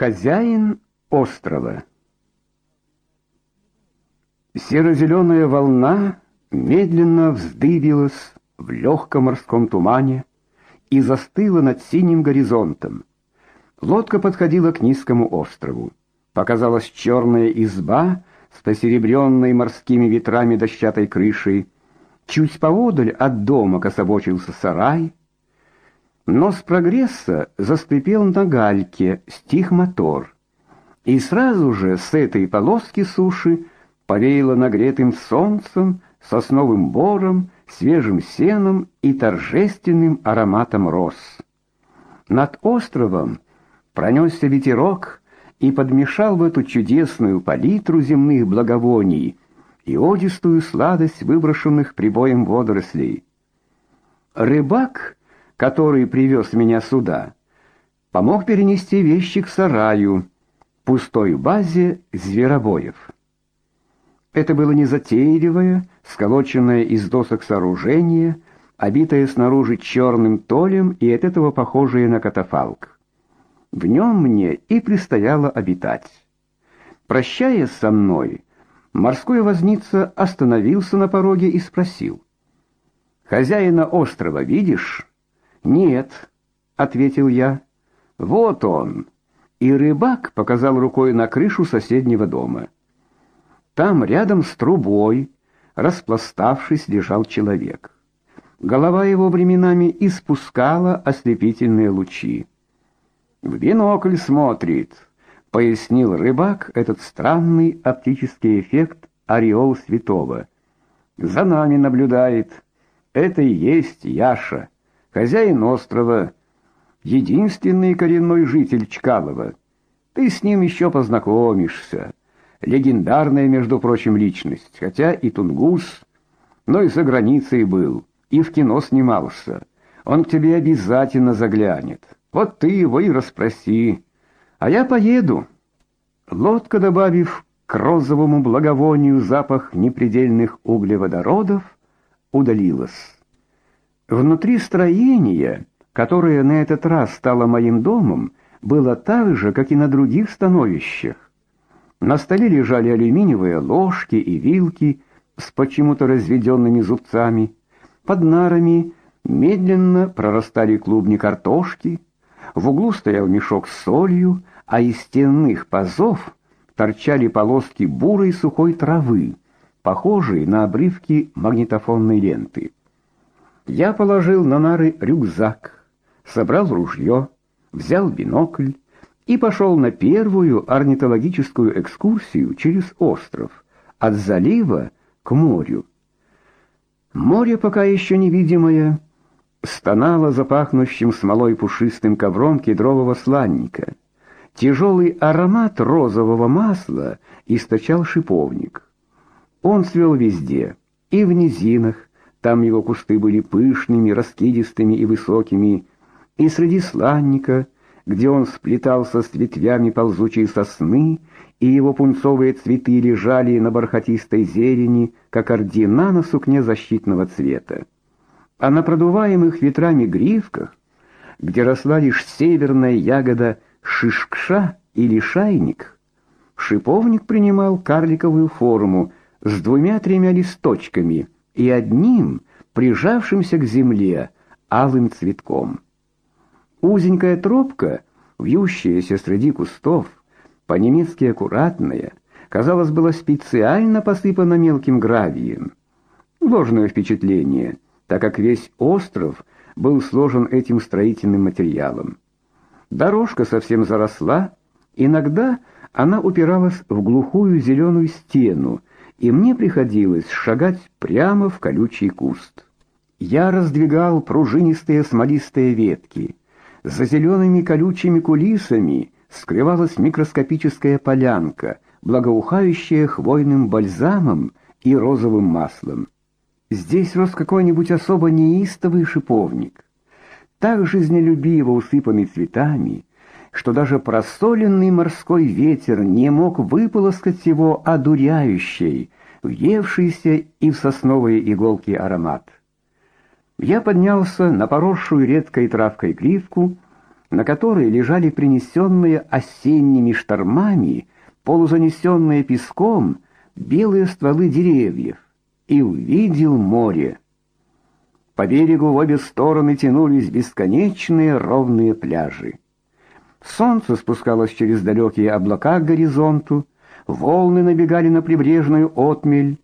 Хозяин острова. Серо-зеленая волна медленно вздыбилась в легком морском тумане и застыла над синим горизонтом. Лодка подходила к низкому острову. Показалась черная изба с посеребренной морскими ветрами дощатой крышей. Чуть поодаль от дома кособочился сарай. Но с прогресса заскрипел на гальке, стих мотор. И сразу же с этой полоски суши повеяло нагретым солнцем, сосновым бором, свежим сеном и торжественным ароматом роз. Над островом пронесся ветерок и подмешал в эту чудесную палитру земных благовоний и одистую сладость выброшенных прибоем водорослей. Рыбак, который привез меня сюда, помог перенести вещи к сараю, пустой базе зверобоев. Это было незатейливое, сколоченное из досок сооружение, обитое снаружи черным толем и от этого похожее на катафалк. В нем мне и предстояло обитать. Прощаясь со мной, морской возница остановился на пороге и спросил: "Хозяина острова видишь?" "Нет", ответил я. "Вот он". И рыбак показал рукой на крышу соседнего дома. Там рядом с трубой, распластавшись, лежал человек. Голова его временами испускала ослепительные лучи. В бинокль смотрит, пояснил рыбак этот странный оптический эффект ореол святого. За нами наблюдает. Это и есть Яша, хозяин острова, единственный коренной житель Чкалова. Ты с ним еще познакомишься. Легендарная, между прочим, личность, хотя и тунгус, но и за границей был, и в кино снимался. Он к тебе обязательно заглянет. Вот ты его и расспроси. А я поеду. Лодка, добавив к розовому благовонию запах непредельных углеводородов, удалилась. Внутри строения, которое на этот раз стало моим домом, было так же, как и на других становищах. На столе лежали алюминиевые ложки и вилки с почему-то разведенными зубцами. Под нарами медленно прорастали клубни картошки. В углу стоял мешок с солью, а из стенных пазов торчали полоски бурой сухой травы, похожие на обрывки магнитофонной ленты. Я положил на нары рюкзак, собрал ружье, взял бинокль и пошел на первую орнитологическую экскурсию через остров, от залива к морю. Море пока еще невидимое, стонало запахнущим смолой пушистым ковром кедрового сланника. Тяжелый аромат розового масла источал шиповник. Он цвел везде, и в низинах, там его кусты были пышными, раскидистыми и высокими, и среди сланника, где он сплетался с ветвями ползучей сосны, и его пунцовые цветы лежали на бархатистой зелени, как ордена на сукне защитного цвета. А на продуваемых ветрами гривках, где росла лишь северная ягода шишкша или шайник, шиповник принимал карликовую форму с двумя-тремя листочками и одним, прижавшимся к земле, алым цветком. Узенькая тропка, вьющаяся среди кустов, по-немецки аккуратная, казалось, была специально посыпана мелким гравием. Ложное впечатление — так как весь остров был сложен этим строительным материалом. Дорожка совсем заросла, иногда она упиралась в глухую зеленую стену, и мне приходилось шагать прямо в колючий куст. Я раздвигал пружинистые смолистые ветки. За зелеными колючими кулисами скрывалась микроскопическая полянка, благоухающая хвойным бальзамом и розовым маслом. Здесь рос какой-нибудь особо неистовый шиповник, так жизнелюбиво усыпанный цветами, что даже просоленный морской ветер не мог выполоскать его одуряющий, въевшийся и в сосновые иголки аромат. Я поднялся на поросшую редкой травкой гривку на которой лежали принесенные осенними штормами, полузанесенные песком, белые стволы деревьев, и увидел море. По берегу в обе стороны тянулись бесконечные ровные пляжи. Солнце спускалось через далекие облака к горизонту, волны набегали на прибрежную отмель,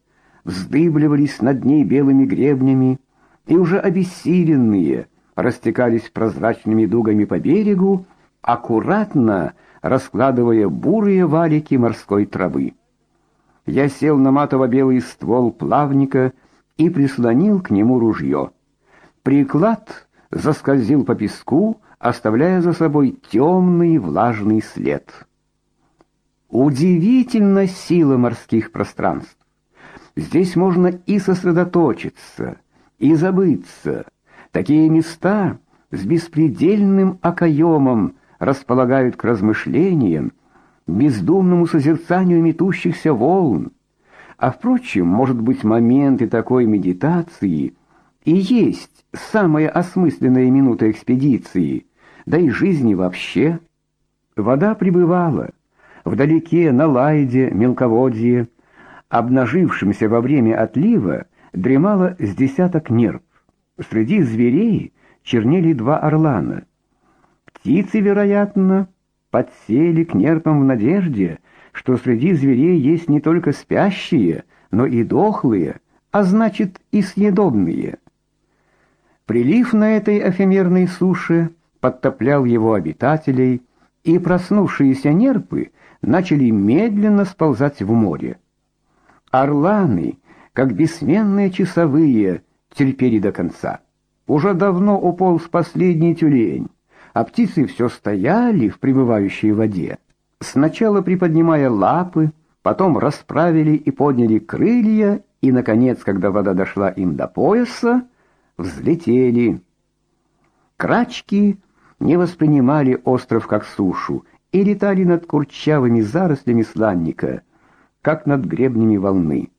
вздыбливались над ней белыми гребнями, и уже обессиленные растекались прозрачными дугами по берегу, аккуратно раскладывая бурые валики морской травы. Я сел на матово-белый ствол плавника и прислонил к нему ружье. Приклад заскользил по песку, оставляя за собой темный влажный след. Удивительна сила морских пространств. Здесь можно и сосредоточиться, и забыться. Такие места с беспредельным окоемом располагают к размышлениям, бездумному созерцанию метущихся волн. А впрочем, может быть, моменты такой медитации и есть самая осмысленная минута экспедиции, да и жизни вообще. Вода прибывала. Вдалеке, на Лайде, мелководье, обнажившемся во время отлива, дремало с десяток нерв. Среди зверей чернели два орлана. Птицы, вероятно, подсели к нерпам в надежде, что среди зверей есть не только спящие, но и дохлые, а значит и съедобные. Прилив на этой эфемерной суше подтоплял его обитателей, и проснувшиеся нерпы начали медленно сползать в море. Орланы, как бессменные часовые, терпели до конца. Уже давно уполз последний тюлень, а птицы все стояли в пребывающей воде, сначала приподнимая лапы, потом расправили и подняли крылья, и наконец, когда вода дошла им до пояса, взлетели. Крачки не воспринимали остров как сушу и летали над курчавыми зарослями сланника, как над гребнями волны.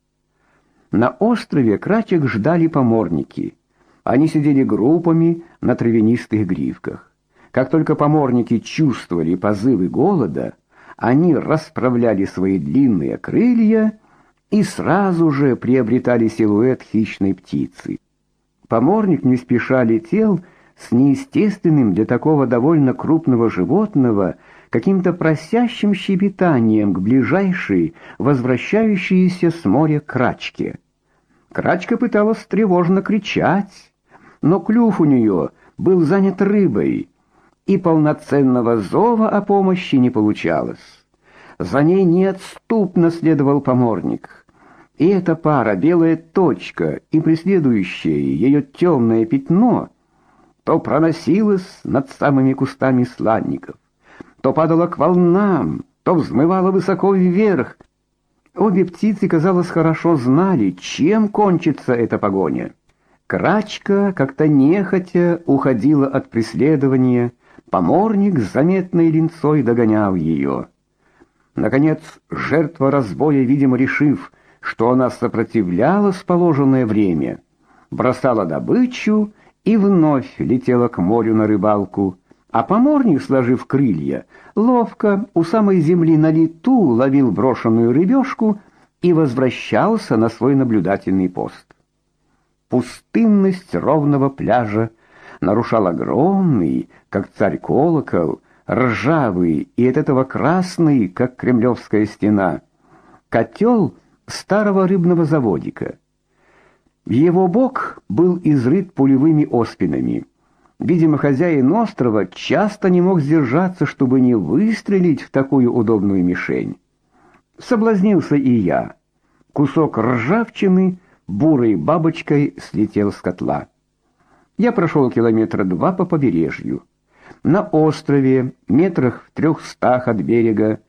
На острове крачек ждали поморники. Они сидели группами на травянистых гривках. Как только поморники чувствовали позывы голода, они расправляли свои длинные крылья и сразу же приобретали силуэт хищной птицы. Поморник не спеша летел с неестественным для такого довольно крупного животного каким-то просящим щебетанием к ближайшей, возвращающейся с моря крачке. Крачка пыталась тревожно кричать, но клюв у нее был занят рыбой, и полноценного зова о помощи не получалось. За ней неотступно следовал поморник. И эта пара, белая точка и преследующее ее темное пятно, то проносилась над самыми кустами сланников, то падала к волнам, то взмывала высоко вверх. Обе птицы, казалось, хорошо знали, чем кончится эта погоня. Крачка как-то нехотя уходила от преследования, поморник с заметной линцой догонял ее. Наконец, жертва разбоя, видимо, решив, что она сопротивлялась положенное время, бросала добычу и вновь летела к морю на рыбалку, а поморник, сложив крылья, ловко у самой земли на лету ловил брошенную рыбешку и возвращался на свой наблюдательный пост. Пустынность ровного пляжа нарушал огромный, как царь колокол, ржавый и от этого красный, как кремлевская стена, котел — старого рыбного заводика. Его бок был изрыт пулевыми оспинами. Видимо, хозяин острова часто не мог сдержаться, чтобы не выстрелить в такую удобную мишень. Соблазнился и я. Кусок ржавчины бурой бабочкой слетел с котла. Я прошел километра два по побережью. На острове, метрах в трехстах от берега,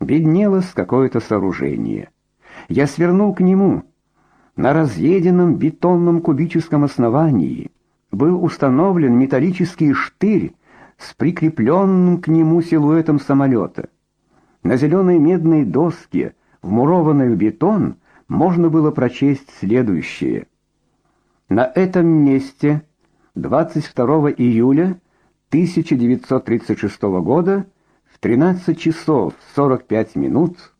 виднелось какое-то сооружение. Я свернул к нему. На разъеденном бетонном кубическом основании был установлен металлический штырь с прикрепленным к нему силуэтом самолета. На зеленой медной доске, вмурованной в бетон, можно было прочесть следующее: На этом месте 22 июля 1936 года в 13 часов 45 минут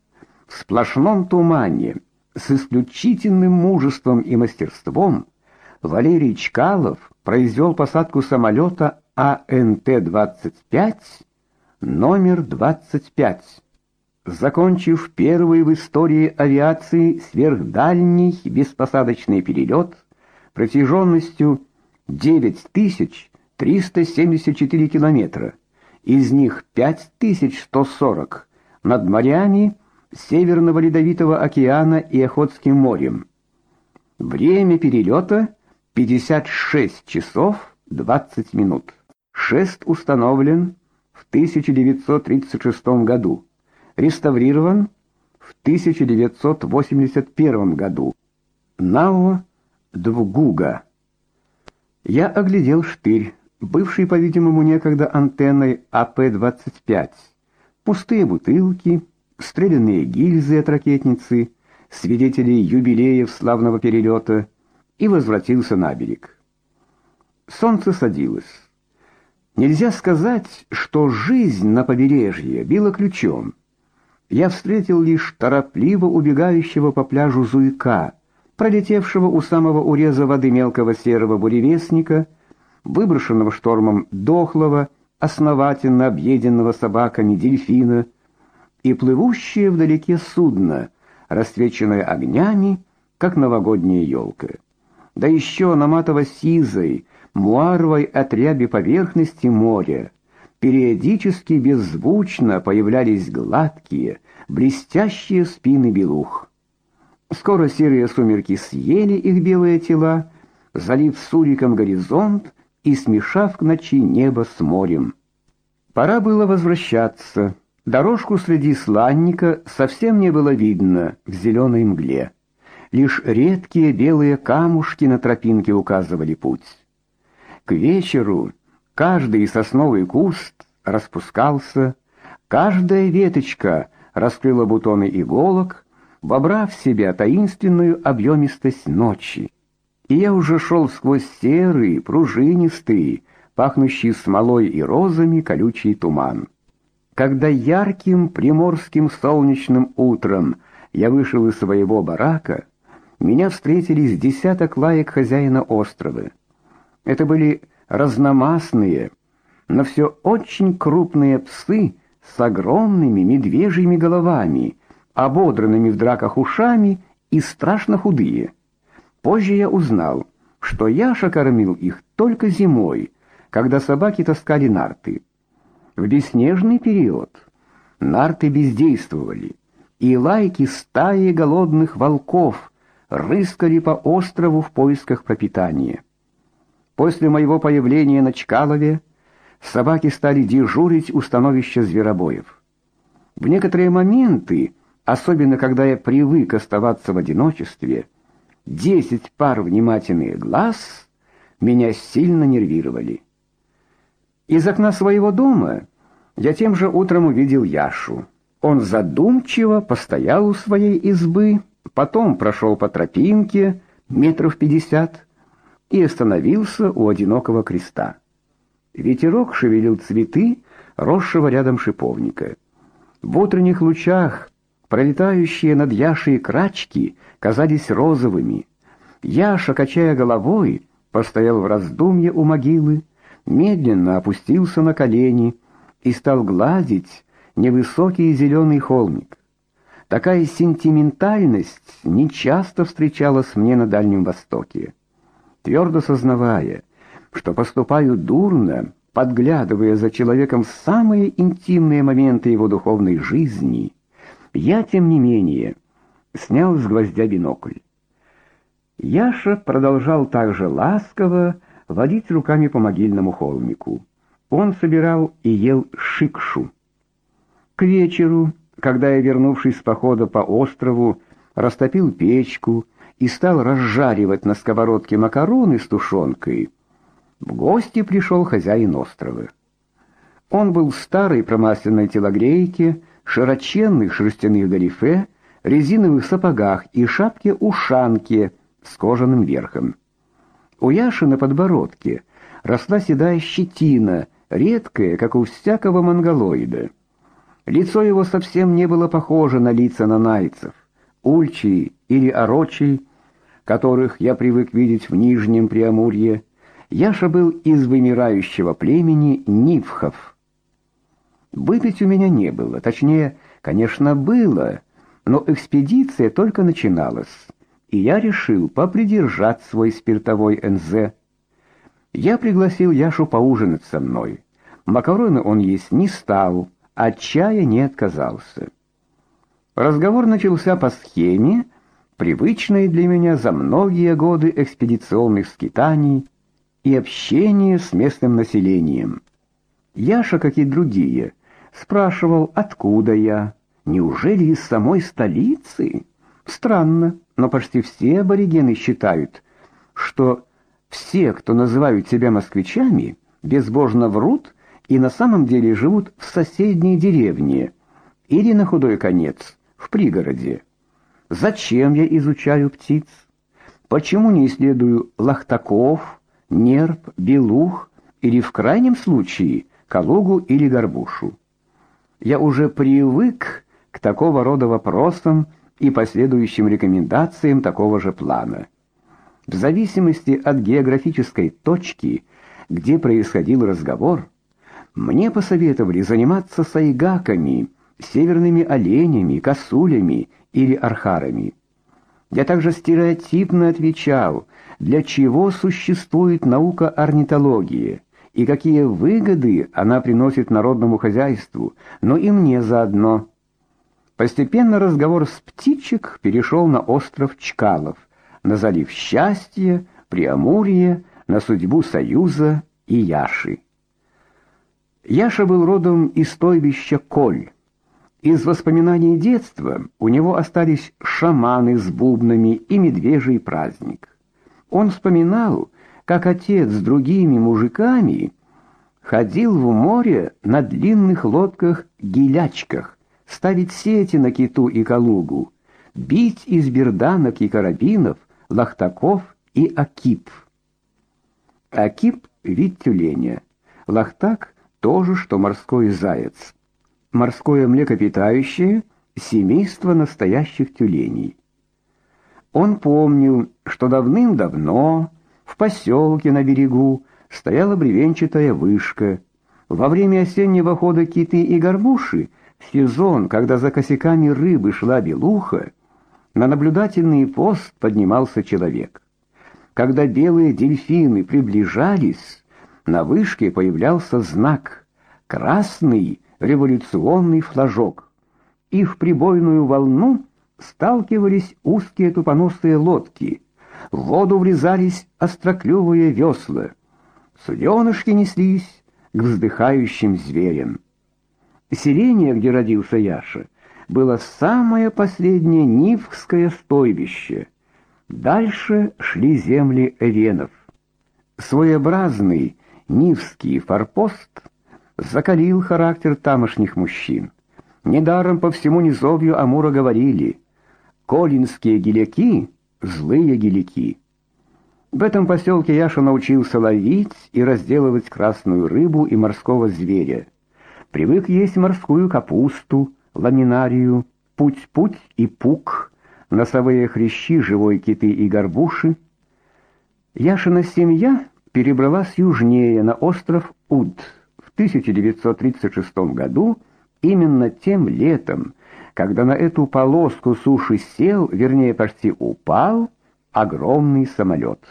в сплошном тумане с исключительным мужеством и мастерством Валерий Чкалов произвел посадку самолета АНТ-25 номер 25, закончив первый в истории авиации сверхдальний беспосадочный перелет протяженностью 9374 километра, из них 5140 над морями Северного Ледовитого океана и Охотским морем. Время перелета 56 часов 20 минут. Шест установлен в 1936 году, реставрирован в 1981 году. Нао Двгуга. Я оглядел штырь, бывший, по-видимому, некогда антенной АП-25. Пустые бутылки, стрелянные гильзы от ракетницы, свидетели юбилеев славного перелета, и возвратился на берег. Солнце садилось. Нельзя сказать, что жизнь на побережье била ключом. Я встретил лишь торопливо убегающего по пляжу зуйка, пролетевшего у самого уреза воды мелкого серого буревестника, выброшенного штормом дохлого, основательно объеденного собаками дельфина, и плывущее вдалеке судно, расцвеченное огнями, как новогодняя елка. Да еще на матово-сизой, муаровой отряби поверхности моря периодически беззвучно появлялись гладкие, блестящие спины белух. Скоро серые сумерки съели их белые тела, залив суриком горизонт и смешав к ночи небо с морем. Пора было возвращаться. Дорожку среди сланника совсем не было видно в зеленой мгле. Лишь редкие белые камушки на тропинке указывали путь. К вечеру каждый сосновый куст распускался, каждая веточка раскрыла бутоны иголок, вобрав в себя таинственную объемистость ночи. И я уже шел сквозь серый, пружинистый, пахнущий смолой и розами колючий туман. Когда ярким приморским солнечным утром я вышел из своего барака, меня встретили с десяток лаек хозяина острова. Это были разномастные, но все очень крупные псы с огромными медвежьими головами, ободранными в драках ушами и страшно худые. Позже я узнал, что Яша кормил их только зимой, когда собаки таскали нарты. В бесснежный период нарты бездействовали, и лайки стаи голодных волков рыскали по острову в поисках пропитания. После моего появления на Чкалове собаки стали дежурить у становища зверобоев. В некоторые моменты, особенно когда я привык оставаться в одиночестве, десять пар внимательных глаз меня сильно нервировали. Из окна своего дома я тем же утром увидел Яшу. Он задумчиво постоял у своей избы, потом прошел по тропинке метров пятьдесят и остановился у одинокого креста. Ветерок шевелил цветы, росшего рядом шиповника. В утренних лучах пролетающие над Яшей крачки казались розовыми. Яша, качая головой, постоял в раздумье у могилы, медленно опустился на колени и стал гладить невысокий зеленый холмик. Такая сентиментальность нечасто встречалась мне на Дальнем Востоке. Твердо сознавая, что поступаю дурно, подглядывая за человеком в самые интимные моменты его духовной жизни, я, тем не менее, снял с гвоздя бинокль. Яша продолжал также ласково водить руками по могильному холмику. Он собирал и ел шикшу. К вечеру, когда я, вернувшись с похода по острову, растопил печку и стал разжаривать на сковородке макароны с тушенкой, в гости пришел хозяин острова. Он был в старой промасленной телогрейке, широченных шерстяных галифе, резиновых сапогах и шапке-ушанке с кожаным верхом. У Яши на подбородке росла седая щетина редкое, как у всякого монголоида. Лицо его совсем не было похоже на лица нанайцев, ульчи или орочи, которых я привык видеть в Нижнем Преамурье. Яша был из вымирающего племени Нивхов. Выпить у меня не было, точнее, конечно, было, но экспедиция только начиналась, и я решил попридержать свой спиртовой НЗ. Я пригласил Яшу поужинать со мной. Макароны он есть не стал, от чая не отказался. Разговор начался по схеме, привычной для меня за многие годы экспедиционных скитаний и общения с местным населением. Яша, как и другие, спрашивал, откуда я, неужели из самой столицы? Странно, но почти все аборигены считают, что все, кто называют себя москвичами, безбожно врут и на самом деле живут в соседней деревне или на худой конец в пригороде. Зачем я изучаю птиц? Почему не исследую лахтаков, нерп, белух или в крайнем случае калугу или горбушу? Я уже привык к такого рода вопросам и последующим рекомендациям такого же плана. В зависимости от географической точки, где происходил разговор, мне посоветовали заниматься сайгаками, северными оленями, косулями или архарами. Я также стереотипно отвечал, для чего существует наука орнитологии и какие выгоды она приносит народному хозяйству, но и мне заодно. Постепенно разговор с птичек перешел на остров Чкалов, на залив Счастья, Преамурье, на судьбу Союза и Яши. Яша был родом из стойбища Коль. Из воспоминаний детства у него остались шаманы с бубнами и медвежий праздник. Он вспоминал, как отец с другими мужиками ходил в море на длинных лодках-гилячках, ставить сети на киту и калугу, бить из берданок и карабинов, лахтаков и акип. Акип — вид тюленя, лахтак — то же, что морской заяц морское млекопитающее, семейство настоящих тюленей. Он помнил, что давным-давно в поселке на берегу стояла бревенчатая вышка. Во время осеннего хода киты и горбуши, сезон, когда за косяками рыбы шла белуха, на наблюдательный пост поднимался человек. Когда белые дельфины приближались, на вышке появлялся знак красный революционный флажок, и в прибойную волну сталкивались узкие тупоносые лодки, в воду врезались остроклювые весла, суденышки неслись к вздыхающим зверям. Селение, где родился Яша, было самое последнее Нивское стойбище. Дальше шли земли эвенов. Своеобразный Нивский форпост закалил характер тамошних мужчин. Недаром по всему низовью Амура говорили: "Колинские геляки злые геляки". В этом поселке Яша научился ловить и разделывать красную рыбу и морского зверя. Привык есть морскую капусту, ламинарию, путь-путь и пук, носовые хрящи, живой киты и горбуши. Яшина семья перебралась южнее на остров Уд. 1936 году, именно тем летом, когда на эту полоску суши сел, вернее, почти упал огромный самолет.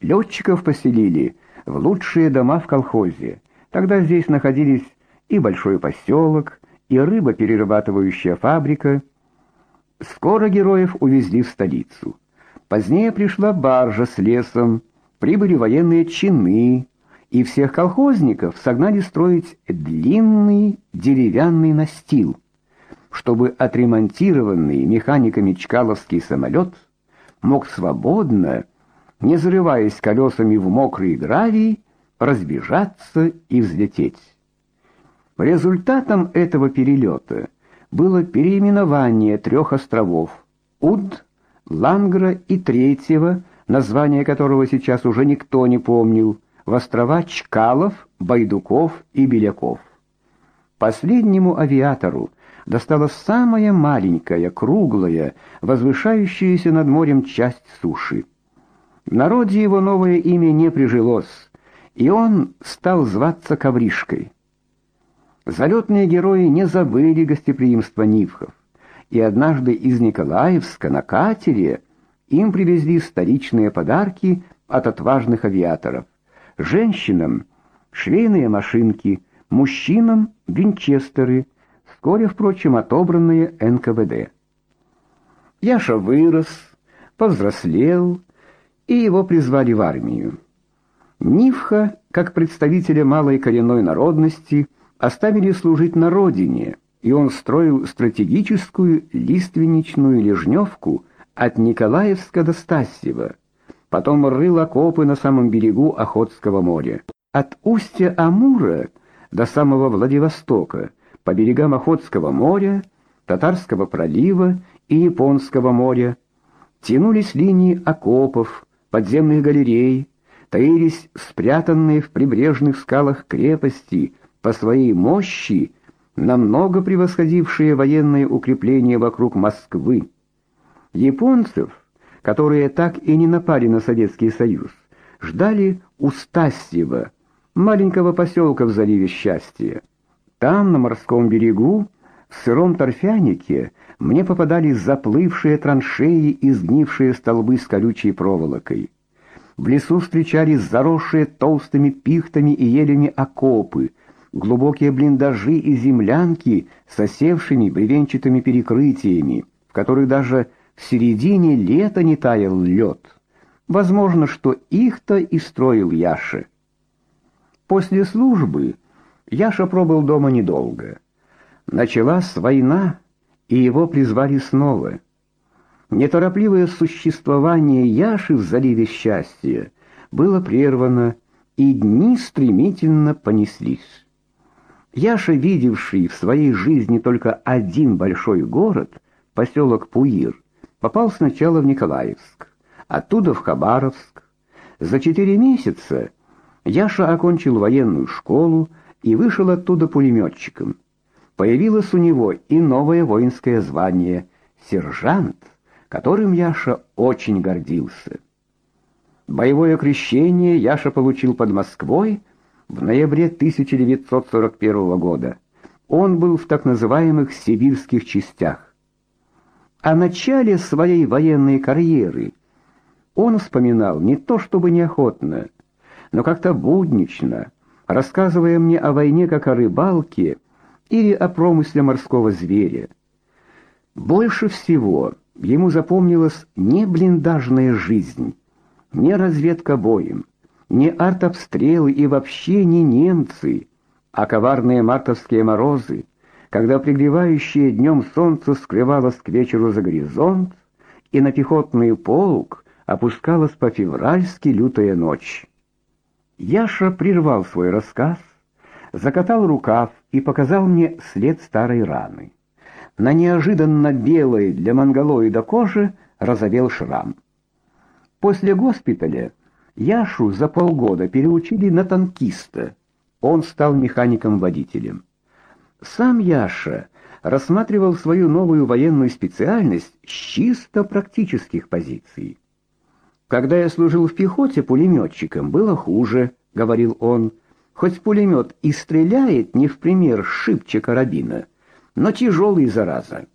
Летчиков поселили в лучшие дома в колхозе. Тогда здесь находились и большой поселок, и рыбоперерабатывающая фабрика. Скоро героев увезли в столицу. Позднее пришла баржа с лесом, прибыли военные чины, и всех колхозников согнали строить длинный деревянный настил, чтобы отремонтированный механиками Чкаловский самолет мог свободно, не зарываясь колесами в мокрый гравий, разбежаться и взлететь. Результатом этого перелета было переименование трех островов Уд, Лангра и третьего, название которого сейчас уже никто не помнил, в острова Чкалов, Байдуков и Беляков. Последнему авиатору досталась самая маленькая, круглая, возвышающаяся над морем часть суши. В народе его новое имя не прижилось, и он стал зваться Ковришкой. Залетные герои не забыли гостеприимства Нивхов, и однажды из Николаевска на катере им привезли столичные подарки от отважных авиаторов. Женщинам швейные машинки, мужчинам винчестеры, вскоре, впрочем, отобранные НКВД. Яша вырос, повзрослел, и его призвали в армию. Нивха, как представителя малой коренной народности, оставили служить на родине, и он строил стратегическую лиственничную лежневку от Николаевска до Стасьева. Потом рыл окопы на самом берегу Охотского моря. От устья Амура до самого Владивостока, по берегам Охотского моря, Татарского пролива и Японского моря тянулись линии окопов, подземных галерей, таились спрятанные в прибрежных скалах крепости по своей мощи, намного превосходившие военные укрепления вокруг Москвы. Японцев, которые так и не напали на Советский Союз, ждали у Стасьева, маленького поселка в заливе Счастья. Там, на морском берегу, в сыром торфянике, мне попадались заплывшие траншеи и сгнившие столбы с колючей проволокой. В лесу встречались заросшие толстыми пихтами и елями окопы, глубокие блиндажи и землянки с осевшими бревенчатыми перекрытиями, в которых даже в середине лета не таял лед. Возможно, что их-то и строил Яша. После службы Яша пробыл дома недолго. Началась война, и его призвали снова. Неторопливое существование Яши в заливе счастья было прервано, и дни стремительно понеслись. Яша, видевший в своей жизни только один большой город, поселок Пуир, попал сначала в Николаевск, оттуда в Хабаровск. За четыре месяца Яша окончил военную школу и вышел оттуда пулеметчиком. Появилось у него и новое воинское звание сержант, которым Яша очень гордился. Боевое крещение Яша получил под Москвой в ноябре 1941 года. Он был в так называемых сибирских частях. О начале своей военной карьеры он вспоминал не то чтобы неохотно, но как-то буднично, рассказывая мне о войне как о рыбалке или о промысле морского зверя. Больше всего ему запомнилась не блиндажная жизнь, не разведка боем, не артобстрелы и вообще не немцы, а коварные мартовские морозы, когда пригревающее днем солнце скрывалось к вечеру за горизонт, и на пехотный полк опускалась по-февральски лютая ночь. Яша прервал свой рассказ, закатал рукав и показал мне след старой раны. На неожиданно белой для монголоида кожи разовел шрам. После госпиталя Яшу за полгода переучили на танкиста. Он стал механиком-водителем. Сам Яша рассматривал свою новую военную специальность с чисто практических позиций. Когда я служил в пехоте пулеметчиком, было хуже, говорил он. Хоть пулемет и стреляет не в пример шибче карабина, но тяжелый зараза.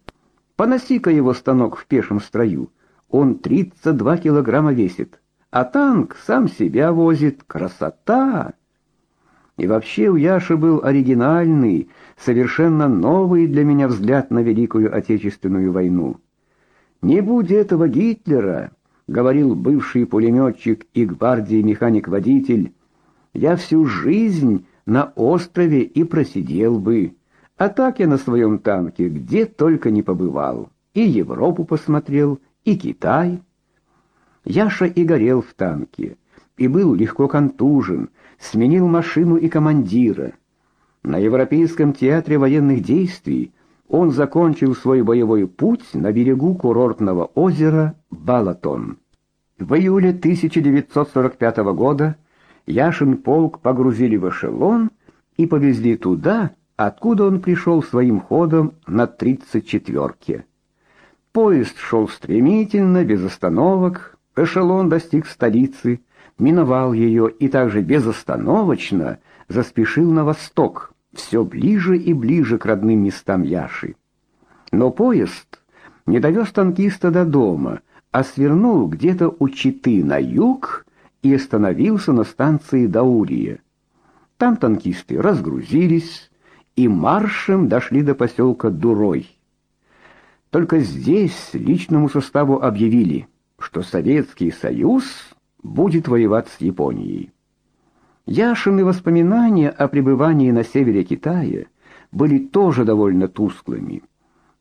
Поноси-ка его станок в пешем строю. Он 32 килограмма весит, а танк сам себя возит. Красота! И вообще у Яши был оригинальный, совершенно новый для меня взгляд на Великую Отечественную войну. Не будь этого Гитлера, говорил бывший пулеметчик и гвардии механик-водитель, я всю жизнь на острове и просидел бы. А так я на своем танке где только не побывал. И Европу посмотрел, и Китай. Яша и горел в танке, и был легко контужен, сменил машину и командира. На Европейском театре военных действий он закончил свой боевой путь на берегу курортного озера Балатон. В июле 1945 года Яшин полк погрузили в эшелон и повезли туда, откуда он пришел своим ходом на тридцать четверке. Поезд шел стремительно, без остановок, эшелон достиг столицы, миновал ее и также безостановочно заспешил на восток, все ближе и ближе к родным местам Яши. Но поезд не довез танкиста до дома, а свернул где-то у Читы на юг и остановился на станции Даурия. Там танкисты разгрузились и маршем дошли до поселка Дурой. Только здесь личному составу объявили, что Советский Союз будет воевать с Японией. Яшины воспоминания о пребывании на севере Китая были тоже довольно тусклыми.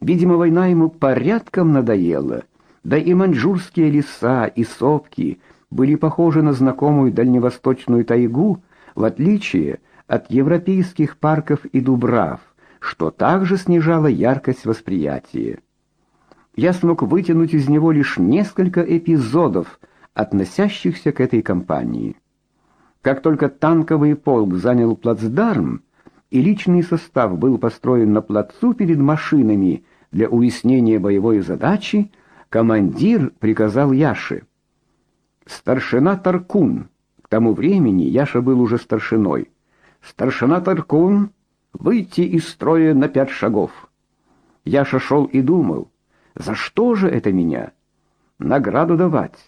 Видимо, война ему порядком надоела, да и маньчжурские леса и сопки были похожи на знакомую дальневосточную тайгу, в отличие от европейских парков и дубрав, что также снижало яркость восприятия. Я смог вытянуть из него лишь несколько эпизодов, относящихся к этой кампании. Как только танковый полк занял плацдарм, и личный состав был построен на плацу перед машинами, для уяснения боевой задачи командир приказал Яше. Старшина Таркун. К тому времени Яша был уже старшиной. Старшина Таркун выйти из строя на пять шагов. Яша шел и думал: за что же это меня? Награду давать.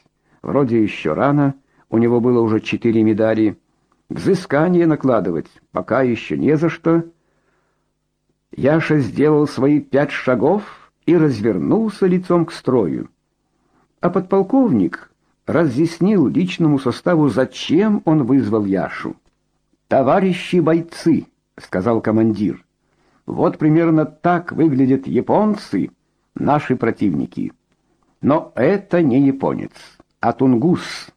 Вроде еще рано, у него было уже четыре медали. Взыскание накладывать пока еще не за что. Яша сделал свои пять шагов и развернулся лицом к строю. А подполковник разъяснил личному составу, зачем он вызвал Яшу. "Товарищи бойцы", сказал командир. "Вот примерно так выглядят японцы, наши противники. Но это не японец, а тунгус".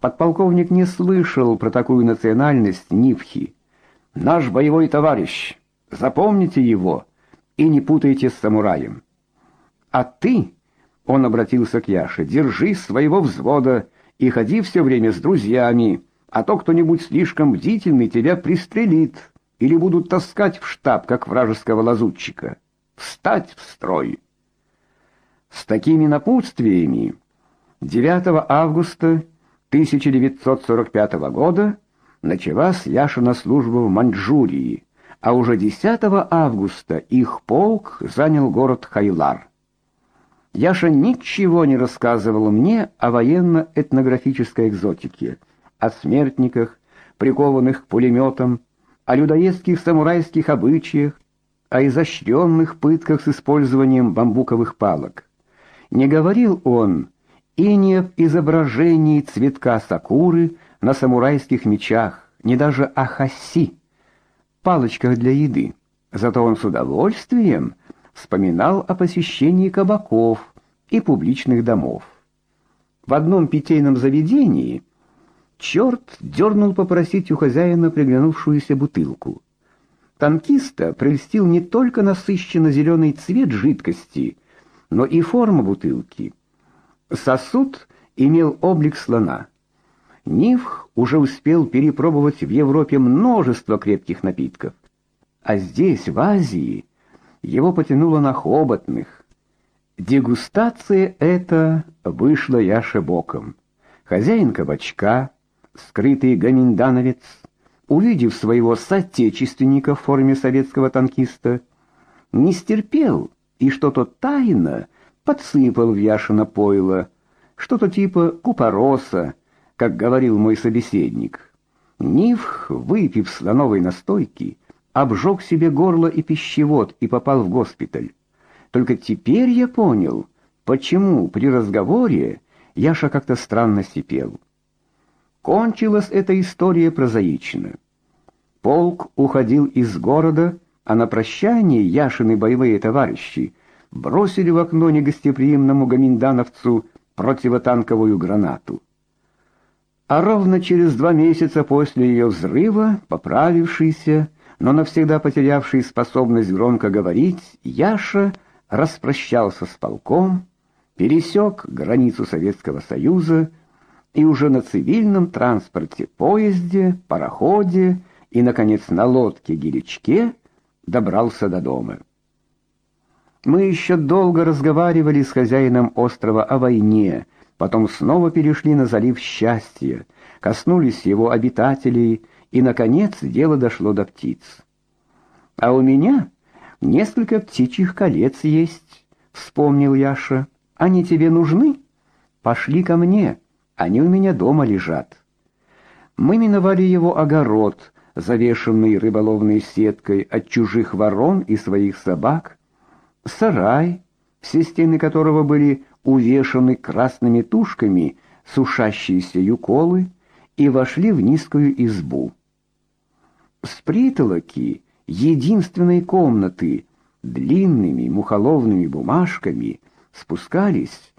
Подполковник не слышал про такую национальность Нивхи. Наш боевой товарищ Запомните его и не путайте с самураем. А ты, он обратился к Яше, держи своего взвода и ходи все время с друзьями, а то кто-нибудь слишком бдительный тебя пристрелит или будут таскать в штаб, как вражеского лазутчика. Встать в строй. С такими напутствиями 9 августа 1945 года началась Яшина служба в Маньчжурии а уже 10 августа их полк занял город Хайлар. Яша ничего не рассказывал мне о военно-этнографической экзотике, о смертниках, прикованных к пулеметам, о людоедских самурайских обычаях, о изощренных пытках с использованием бамбуковых палок. Не говорил он и не об изображении цветка сакуры на самурайских мечах, не даже о хаси палочках для еды. Зато он с удовольствием вспоминал о посещении кабаков и публичных домов. В одном питейном заведении черт дернул попросить у хозяина приглянувшуюся бутылку. Танкиста прельстил не только насыщенно зеленый цвет жидкости, но и форма бутылки. Сосуд имел облик слона. Нивх уже успел перепробовать в Европе множество крепких напитков, а здесь, в Азии, его потянуло на хоботных. Дегустация эта вышла Яше боком. Хозяин кабачка, скрытый гоминдановец, увидев своего соотечественника в форме советского танкиста, не стерпел и что-то тайно подсыпал в Яшина пойло, что-то типа купороса, как говорил мой собеседник. Нивх, выпив слоновой настойки, обжег себе горло и пищевод и попал в госпиталь. Только теперь я понял, почему при разговоре Яша как-то странно сипел. Кончилась эта история прозаично. Полк уходил из города, а на прощание Яшины боевые товарищи бросили в окно негостеприимному гоминдановцу противотанковую гранату. А ровно через два месяца после ее взрыва, поправившийся, но навсегда потерявший способность громко говорить, Яша распрощался с полком, пересек границу Советского Союза и уже на цивильном транспорте, поезде, пароходе и, наконец, на лодке-геличке добрался до дома. Мы еще долго разговаривали с хозяином острова о войне, потом снова перешли на залив счастья, коснулись его обитателей, и, наконец, дело дошло до птиц. «А у меня несколько птичьих колец есть», — вспомнил Яша. «Они тебе нужны? Пошли ко мне, они у меня дома лежат». Мы миновали его огород, завешенный рыболовной сеткой от чужих ворон и своих собак, сарай, все стены которого были увешаны красными тушками сушащиеся юколы, и вошли в низкую избу. С притолоки единственной комнаты длинными мухоловными бумажками спускались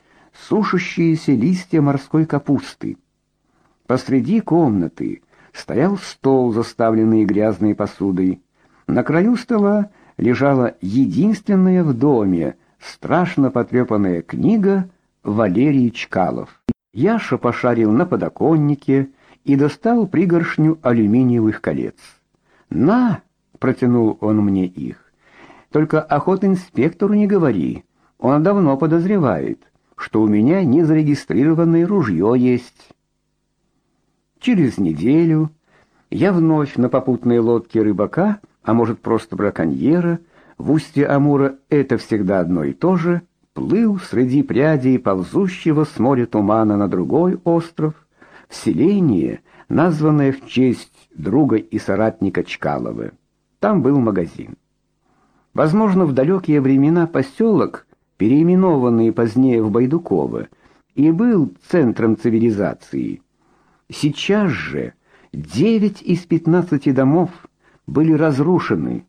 сушащиеся листья морской капусты. Посреди комнаты стоял стол, заставленный грязной посудой. На краю стола лежала единственная в доме страшно потрепанная книга Валерий Чкалов. Яша пошарил на подоконнике и достал пригоршню алюминиевых колец. «На!» — протянул он мне их. «Только охотинспектору не говори. Он давно подозревает, что у меня незарегистрированное ружье есть». Через неделю я вновь на попутной лодке рыбака, а может просто браконьера, в устье Амура это всегда одно и то же, плыл среди прядей ползущего с моря тумана на другой остров, в селение, названное в честь друга и соратника Чкалова. Там был магазин. Возможно, в далекие времена поселок, переименованный позднее в Байдуково, и был центром цивилизации. Сейчас же девять из пятнадцати домов были разрушены,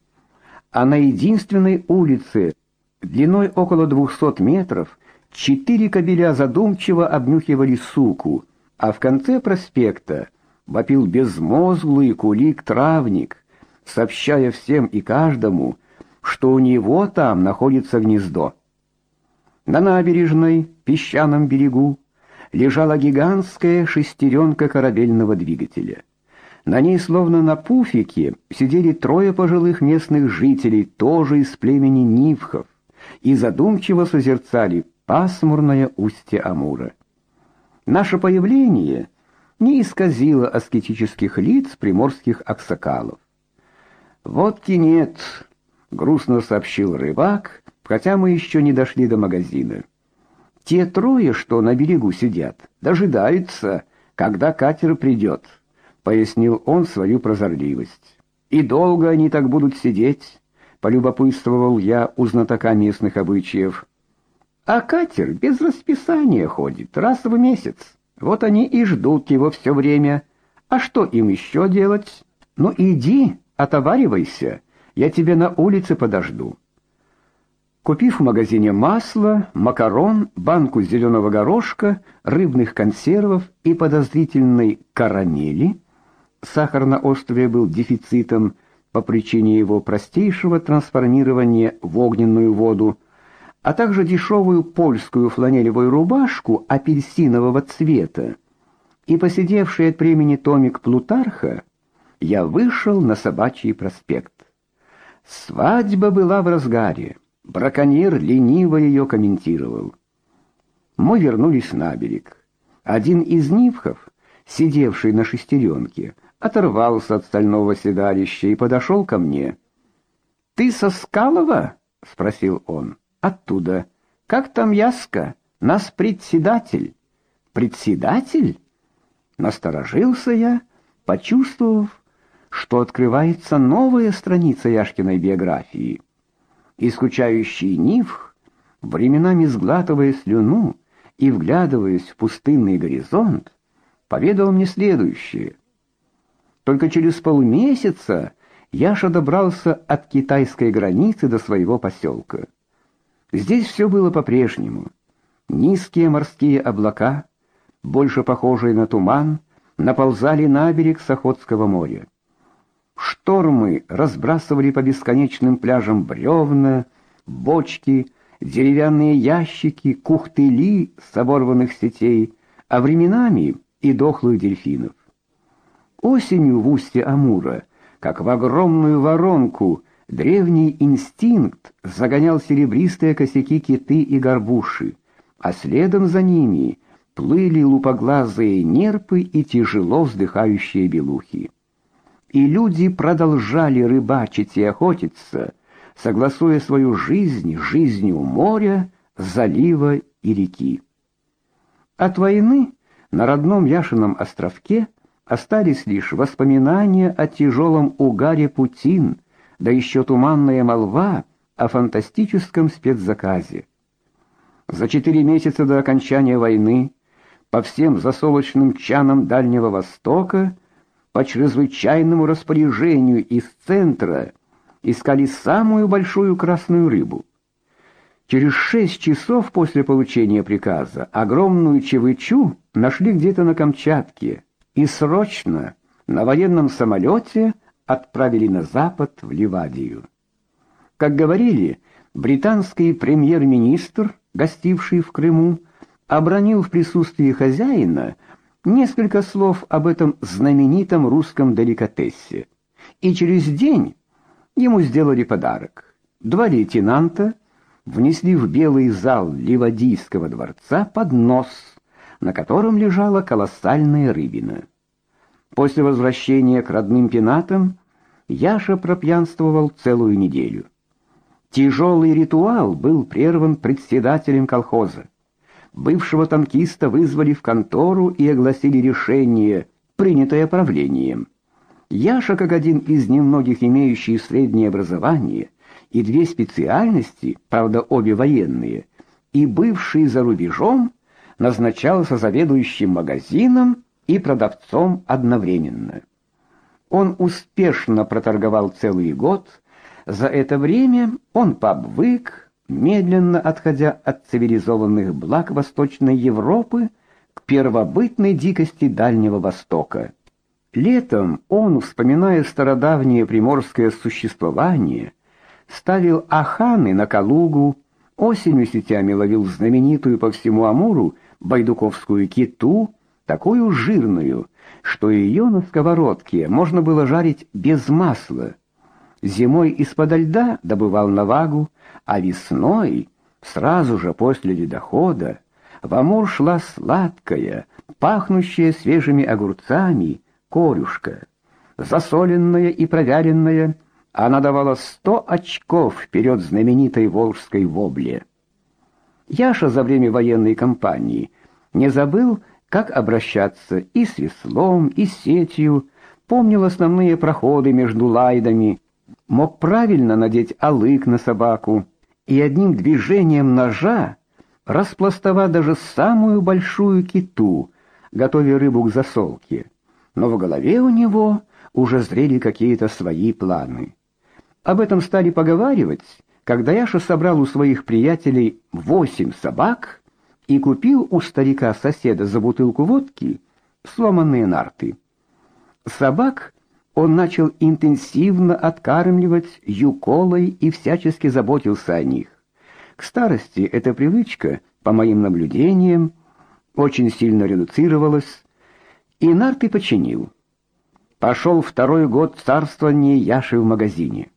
а на единственной улице, длиной около двухсот метров, четыре кобеля задумчиво обнюхивали суку, а в конце проспекта вопил безмозглый кулик-травник, сообщая всем и каждому, что у него там находится гнездо. На набережной, песчаном берегу, лежала гигантская шестеренка корабельного двигателя. На ней, словно на пуфике, сидели трое пожилых местных жителей, тоже из племени Нивхов, и задумчиво созерцали пасмурное устье Амура. Наше появление не исказило аскетических лиц приморских аксакалов. «Водки нет», — грустно сообщил рыбак, хотя мы еще не дошли до магазина. Те трое, что на берегу сидят, дожидаются, когда катер придет, пояснил он свою прозорливость. И долго они так будут сидеть, полюбопытствовал я у знатока местных обычаев. А катер без расписания ходит раз в месяц. Вот они и ждут его все время. А что им еще делать? Ну иди, отоваривайся. Я тебя на улице подожду. Купив в магазине масло, макарон, банку зеленого горошка, рыбных консервов и подозрительной карамели, сахар на острове был дефицитом по причине его простейшего трансформирования в огненную воду, а также дешевую польскую фланелевую рубашку апельсинового цвета и посидевший от времени томик Плутарха, я вышел на Собачий проспект. Свадьба была в разгаре. Браконьер лениво ее комментировал. Мы вернулись на берег. Один из нивхов, сидевший на шестеренке, оторвался от стального седалища и подошел ко мне. «Ты со Скалова?» — спросил он. «Оттуда. Как там Яска? Нас председатель». «Председатель?» Насторожился я, почувствовав, что открывается новая страница Яшкиной биографии и скучающий Нивх, временами сглатывая слюну и вглядываясь в пустынный горизонт, поведал мне следующее. Только через полмесяца Яша добрался от китайской границы до своего поселка. Здесь все было по-прежнему. Низкие морские облака, больше похожие на туман, наползали на берег Сахотского моря. Штормы разбрасывали по бесконечным пляжам бревна, бочки, деревянные ящики, кухтыли с оборванных сетей, а временами и дохлых дельфинов. Осенью в устье Амура, как в огромную воронку, древний инстинкт загонял серебристые косяки киты и горбуши, а следом за ними плыли лупоглазые нерпы и тяжело вздыхающие белухи. И люди продолжали рыбачить и охотиться, согласуя свою жизнь с жизнью моря, залива и реки. От войны на родном Яшином островке остались лишь воспоминания о тяжелом угаре Путин, да еще туманная молва о фантастическом спецзаказе. За четыре месяца до окончания войны по всем засолочным чанам Дальнего Востока по чрезвычайному распоряжению из центра искали самую большую красную рыбу. Через шесть часов после получения приказа огромную чевычу нашли где-то на Камчатке и срочно на военном самолете отправили на запад в Ливадию. Как говорили, британский премьер-министр, гостивший в Крыму, обронил в присутствии хозяина несколько слов об этом знаменитом русском деликатесе. И через день ему сделали подарок. Два лейтенанта внесли в белый зал Ливадийского дворца поднос, на котором лежала колоссальная рыбина. После возвращения к родным пенатам Яша пропьянствовал целую неделю. Тяжелый ритуал был прерван председателем колхоза. Бывшего танкиста вызвали в контору и огласили решение, принятое правлением. Яша, как один из немногих имеющих среднее образование и две специальности, правда, обе военные, и бывший за рубежом, назначался заведующим магазином и продавцом одновременно. Он успешно проторговал целый год. За это время он пообвык, медленно отходя от цивилизованных благ Восточной Европы к первобытной дикости Дальнего Востока. Летом он, вспоминая стародавнее приморское существование, ставил аханы на Калугу, осенью сетями ловил знаменитую по всему Амуру байдуковскую киту, такую жирную, что ее на сковородке можно было жарить без масла. Зимой из-под льда добывал навагу, а весной, сразу же после ледохода, в Амур шла сладкая, пахнущая свежими огурцами корюшка. Засоленная и проверенная, она давала сто очков вперед знаменитой волжской вобле. Яша за время военной кампании не забыл, как обращаться и с веслом, и с сетью, помнил основные проходы между лайдами, мог правильно надеть алык на собаку и одним движением ножа распластовать даже самую большую киту, готовя рыбу к засолке. Но в голове у него уже зрели какие-то свои планы. Об этом стали поговаривать, когда Яша собрал у своих приятелей восемь собак и купил у старика-соседа за бутылку водки сломанные нарты. Собак он начал интенсивно откармливать юколой и всячески заботился о них. К старости эта привычка, по моим наблюдениям, очень сильно редуцировалась, и нарты починил. Пошел второй год царствования Яши в магазине.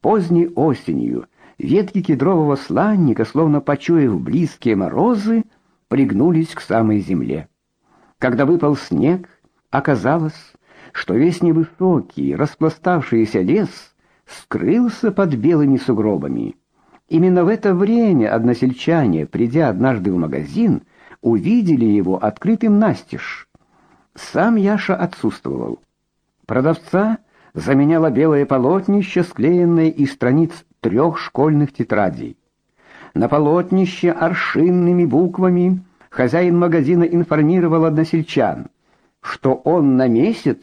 Поздней осенью Ветки кедрового сланника, словно почуяв близкие морозы, пригнулись к самой земле. Когда выпал снег, оказалось, что весь невысокий, распластавшийся лес скрылся под белыми сугробами. Именно в это время односельчане, придя однажды в магазин, увидели его открытым настежь. Сам Яша отсутствовал. Продавца заменяло белое полотнище, склеенное из страниц трех школьных тетрадей. На полотнище аршинными буквами хозяин магазина информировал односельчан, что он на месяц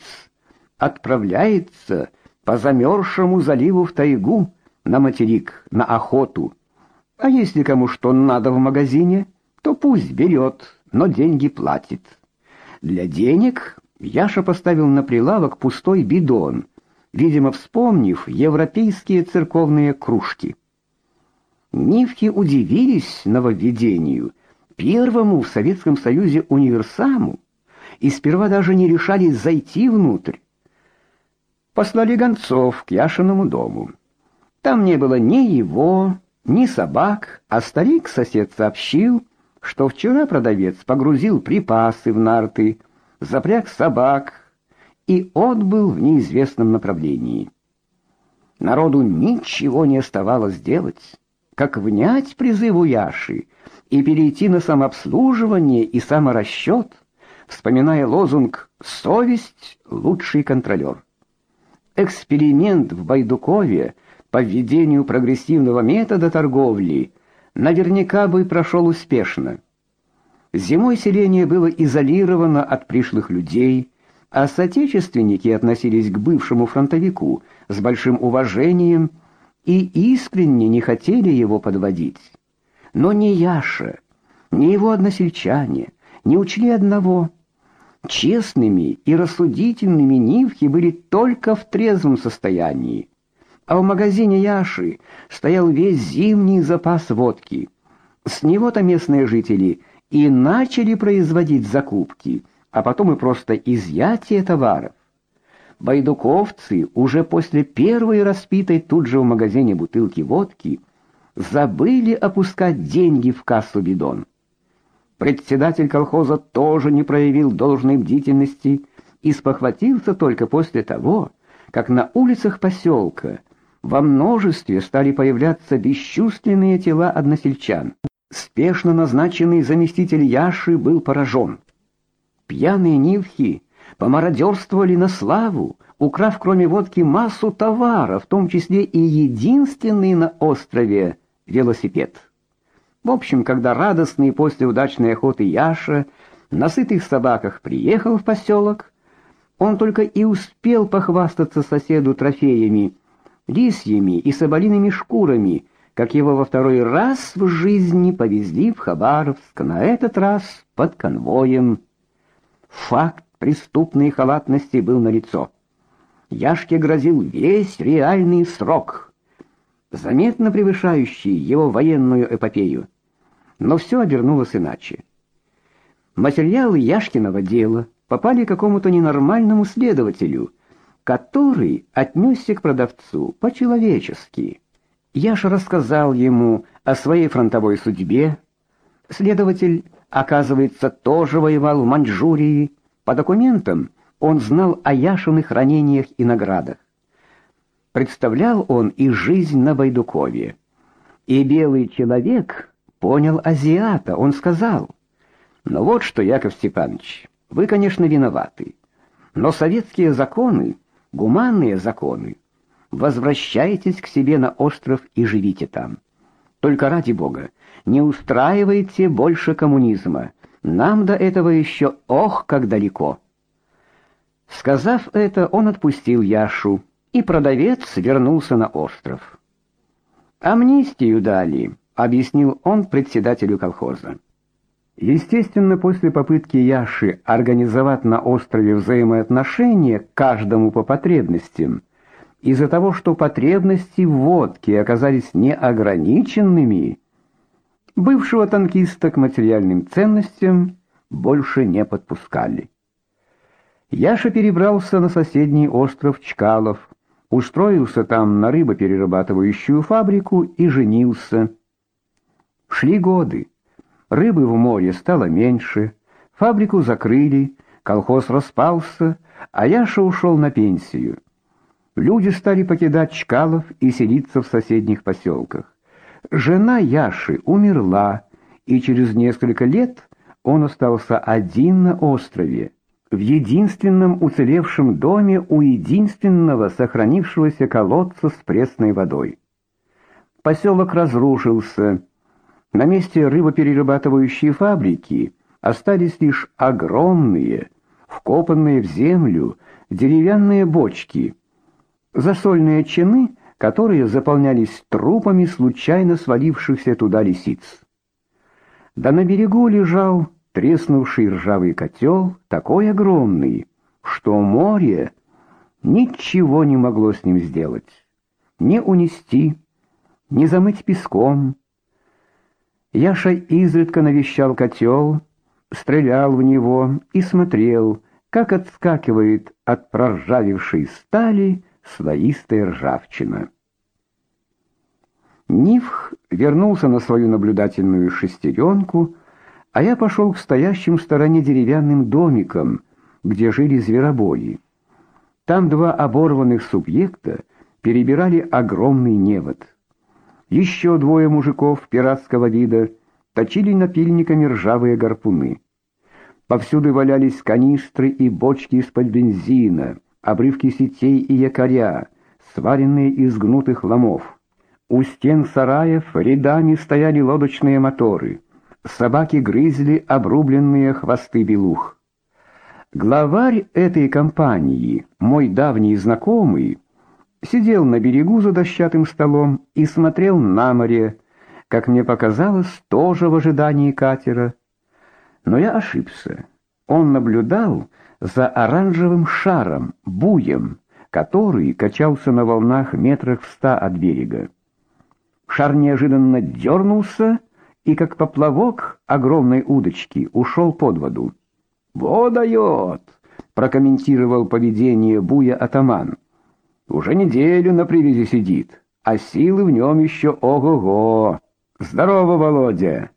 отправляется по замерзшему заливу в тайгу на материк, на охоту. А если кому что надо в магазине, то пусть берет, но деньги платит. Для денег Яша поставил на прилавок пустой бидон — видимо, вспомнив европейские церковные кружки. Нивки удивились нововведению, первому в Советском Союзе универсаму, и сперва даже не решались зайти внутрь. Послали гонцов к Яшиному дому. Там не было ни его, ни собак, а старик-сосед сообщил, что вчера продавец погрузил припасы в нарты, запряг собак и отбыл в неизвестном направлении. Народу ничего не оставалось делать, как внять призыву Яши и перейти на самообслуживание и саморасчет, вспоминая лозунг «Совесть — лучший контролер». Эксперимент в Байдукове по введению прогрессивного метода торговли наверняка бы прошел успешно. Зимой селение было изолировано от пришлых людей, а соотечественники относились к бывшему фронтовику с большим уважением и искренне не хотели его подводить. Но ни Яша, ни его односельчане не учли одного: честными и рассудительными нивхи были только в трезвом состоянии. А в магазине Яши стоял весь зимний запас водки. С него-то местные жители и начали производить закупки, а потом и просто изъятие товаров. Байдуковцы уже после первой распитой тут же в магазине бутылки водки забыли опускать деньги в кассу бидон. Председатель колхоза тоже не проявил должной бдительности и спохватился только после того, как на улицах поселка во множестве стали появляться бесчувственные тела односельчан. Спешно назначенный заместитель Яши был поражен. Пьяные нивхи помародерствовали на славу, украв кроме водки массу товара, в том числе и единственный на острове велосипед. В общем, когда радостный после удачной охоты Яша на сытых собаках приехал в поселок, он только и успел похвастаться соседу трофеями, лисьими и соболиными шкурами, как его во второй раз в жизни повезли в Хабаровск, на этот раз под конвоем. Факт преступной халатности был налицо. Яшке грозил весь реальный срок, заметно превышающий его военную эпопею. Но все обернулось иначе. Материалы Яшкиного дела попали к какому-то ненормальному следователю, который отнесся к продавцу по-человечески. Яша рассказал ему о своей фронтовой судьбе. Следователь, оказывается, тоже воевал в Маньчжурии. По документам он знал о Яшиных ранениях и наградах. Представлял он и жизнь на Байдукове. И белый человек понял азиата, он сказал: "Ну вот что, Яков Степанович, вы, конечно, виноваты. Но советские законы, гуманные законы, возвращайтесь к себе на остров и живите там. Только ради бога, не устраивайте больше коммунизма. Нам до этого еще ох, как далеко. Сказав это, он отпустил Яшу, и продавец вернулся на остров. Амнистию дали, объяснил он председателю колхоза. Естественно, после попытки Яши организовать на острове взаимоотношения каждому по потребностям, из-за того, что потребности в водке оказались неограниченными, бывшего танкиста к материальным ценностям больше не подпускали. Яша перебрался на соседний остров Чкалов, устроился там на рыбоперерабатывающую фабрику и женился. Шли годы. Рыбы в море стало меньше, фабрику закрыли, колхоз распался, а Яша ушел на пенсию. Люди стали покидать Чкалов и селиться в соседних поселках. Жена Яши умерла, и через несколько лет он остался один на острове, в единственном уцелевшем доме у единственного сохранившегося колодца с пресной водой. Поселок разрушился. На месте рыбоперерабатывающей фабрики остались лишь огромные, вкопанные в землю деревянные бочки – засольные чины, которые заполнялись трупами случайно свалившихся туда лисиц. Да на берегу лежал треснувший ржавый котел, такой огромный, что море ничего не могло с ним сделать. Не унести, не замыть песком. Яша изредка навещал котел, стрелял в него и смотрел, как отскакивает от проржавевшей стали слоистая ржавчина. Нивх вернулся на свою наблюдательную шестеренку, а я пошел к стоящим в стороне деревянным домикам, где жили зверобои. Там два оборванных субъекта перебирали огромный невод. Еще двое мужиков пиратского вида точили напильниками ржавые гарпуны. Повсюду валялись канистры и бочки из-под бензина, обрывки сетей и якоря, сваренные из гнутых ломов. У стен сараев рядами стояли лодочные моторы. Собаки грызли обрубленные хвосты белух. Главарь этой компании, мой давний знакомый, сидел на берегу за дощатым столом и смотрел на море, как мне показалось, тоже в ожидании катера. Но я ошибся. Он наблюдал за оранжевым шаром, буем, который качался на волнах метрах в ста от берега. Шар неожиданно дернулся и, как поплавок огромной удочки, ушел под воду. «Во дает!» — прокомментировал поведение Буя атаман. «Уже неделю на привязи сидит, а силы в нем еще ого-го! Здорово, Володя!»